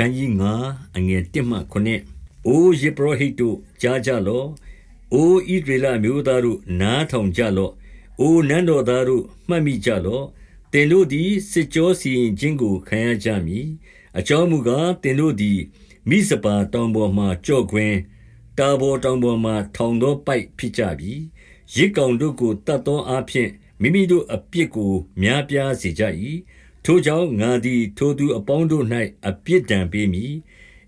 ခန်းကြီး9အငယ်1မှ9အိုယေဘရဟိတ်တို့ကြားကြလော့အိုဣဒရေလမျိုးသားတို့နားထောင်ကြလော့အိုနန်းတော်သားတို့မှတ်မိကြလော့တင်တို့သည်စစ်ကြောစီရင်ခြင်းကိုခံရကြမည်အကြောင်းမူကားတင်တို့သည်မိစပါတောင်ပေါ်မှကြော့ခွင်းတာဘောတောင်ပေါ်မှထောင်သောပိုက်ဖြစ်ကြပြီရစ်ကောင်တို့ကိုတတ်သောအဖြစ်မိမိတို့အပြစ်ကိုများပြားစေကြ၏ ထိုကြောင့်ငါသည် ထိုသူအပေါင်းတို့၌အပြစ်ဒဏ်ပေးမည်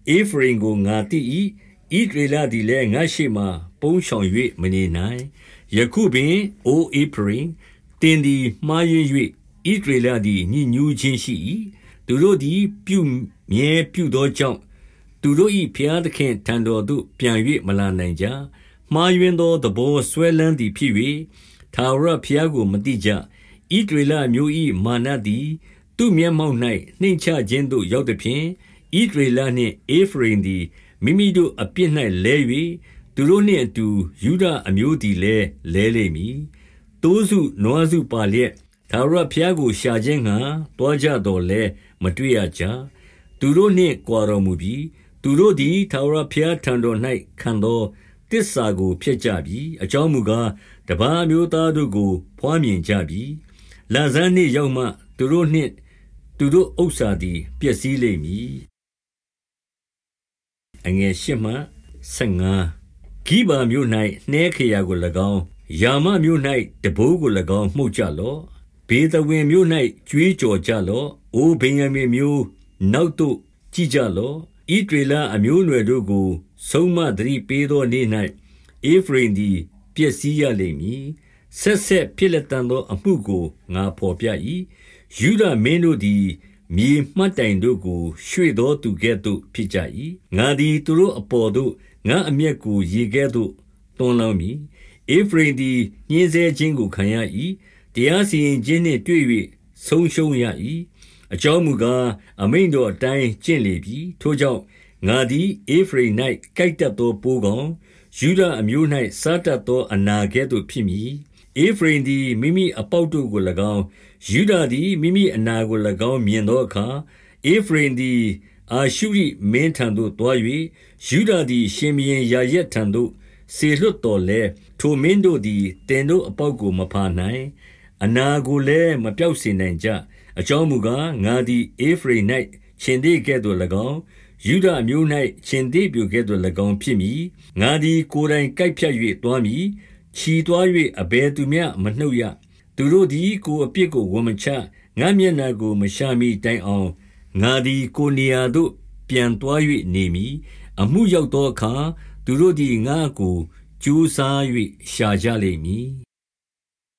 အေဖရင်ကို ငါတိ၏ဣဒရေလသည်လည်း ငါရှိမှပုန်းဆောင်၍မနေနိုင် ယခုပင် အိုအေဖရင်တင်သည် မှားယွင်း၍ဣဒရေလသည်ညှဉ်းညူးခြင်းရှိ၏သူတို့သည် ပြုမြဲပြုသောကြောင့် သူတို့၏ဖျားသခင်ထံတော်သို့ ပြန်၍မလာနိုင်ကြ မှားယွင်းသော သဘောဆွဲလန်းသည်ဖြစ်၍သာဝရဖျားကိုမတိကြဣဒရေလမျိုး၏မာနသည် သူ့မျက်မှောက်၌နှိမ့်ချခြင်းသို့ရောက်သဖြင့်ဣဒရေလနှင့်အေဖရိမ်သည်မိမိတို့အပြစ်၌လဲ၍သူတို့နှင့်အတူယူဒအမျိုးသည်လည်းလဲလိမ့်မည်တိုးစုနွားစုပါလျက်သာရဖျားကိုရှာခြင်းငှာတွားကြတော်လဲမတွေ့ရကြသူတို့နှင့်ကြွာတော်မူပြီးသူတို့သည်သာရဖျားထံတော်၌ခံသောတစ္ဆာကိုဖျက်ကြပြီအကြောင်းမူကားတပါးမျိုးသားတို့ကိုဖွားမြင်ကြပြီလန်ဆန်းနှင့်ရောက်မှသူတို့နှင့် သူတို့ဥစ္စာသည် ပျက်စီးလိမ့်မည်အငယ်၈မှ15ဂိဗာမြို့၌နှဲခရာကို၎င်းယာမမြို့၌တဘိုးကို၎င်းမှုတ်ကြလော့ဘေသဝင်မြို့၌ကြွေးကြော်ကြလော့အိုဗင်ယမင်မျိုးနောက်သို့ကြည့်ကြလော့ဣဒေလအမျိုးအနွယ်တို့ကို ဆုံးမသတိပေးသောနေ့၌အေဖရင်သည်ပျက်စီးရလိမ့်မည်ဆက်ဆက်ဖြစ်လက်တန်သောအမှုကိုငါဖော်ပြ၏ ယုဒမင်းတို့သည် မြေမှတ်တိုင်တို့ကို ရွှေ့သောသူကဲ့သို့ ဖြစ်ကြ၏ငါသည် သူတို့အပေါ်သို့ ငါအမျက်ကို ရေကဲ့သို့တွန်းလောင်းမည်အေဖရင်သည် ညှင်းဆဲခြင်းကို ခံရ၏တရားစီရင်ခြင်းနှင့်တွေ့၍ဆုံးရှုံးရ၏အကြောင်းမူကား အမိန်တော်အတိုင်း ကျင့်လေပြီ ထိုကြောင့် ငါသည်အေဖရိမ်၌ကြိုက်တတ်သော ပိုးကောင်ယူဒအမျိုး၌စားတတ်သော အနာကဲ့သို့ ဖြစ်မည် အေဖရိမ်သည် မိမိအပေါက်တို့ကို၎င်း ယုဒသည် မိမိအနာကို၎င်း မြင်သောအခါအေဖရိမ်သည် အာရှုရိမင်းထံသို့တွား၍ယုဒသည် ရှင်ဘရင်ယာရက်ထံသို့ဆေလွတ်တော်လဲထိုမင်းတို့သည်တင်တို့အပေါက်ကို မဖာနိုင် အနာကိုလည်း မပြောက်စေနိုင်ကြ အကြောင်းမူကား ငါသည်အေဖရိမ်၌ရှင်သေးကဲ့သို့၎င်း ယုဒအမျိုး၌ရှင်သေးပြိုကဲ့သို့၎င်း ဖြစ်မည် ငါသည် ကိုယ်တိုင်ကြိုက်ဖြတ်၍တွားမည် ခြီသွား၍အဘယ်သူမျှမနှုတ်ရသူတို့သည်ကိုယ်အပြစ်ကိုဝန်မချငါမျက်နာကိုမရှာမီတိုင်အောင်ငါသည်ကိုနေရာသို့ ပြန်သွား၍နေမည်အမှုရောက်သောအခါသူတို့သည်ငါကိုကြိုးစား၍ရှာကြလိမ့်မည်